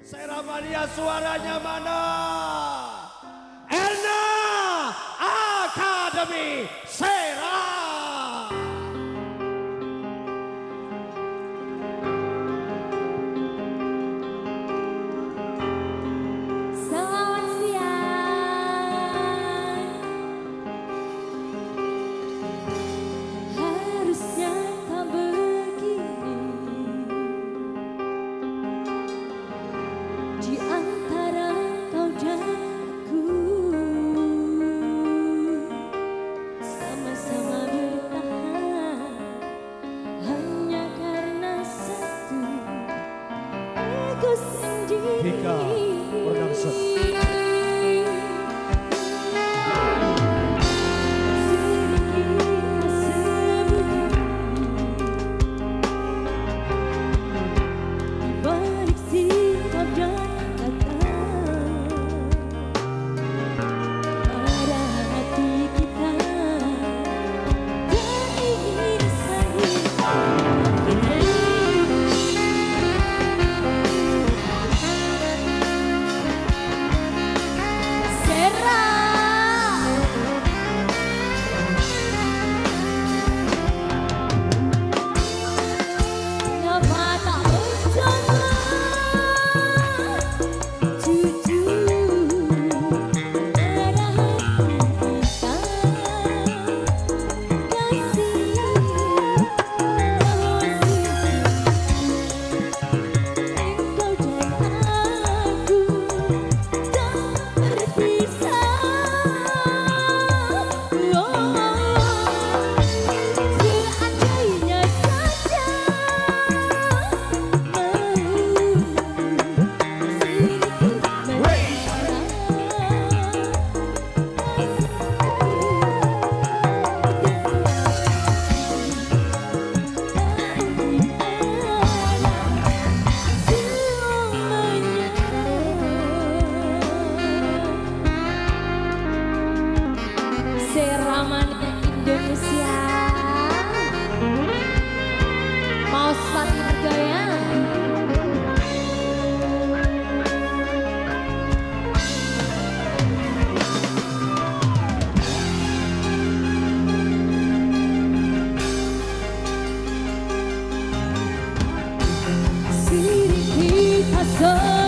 Seramania suaranya mana? Elna Academy. Saya Hika Production. So.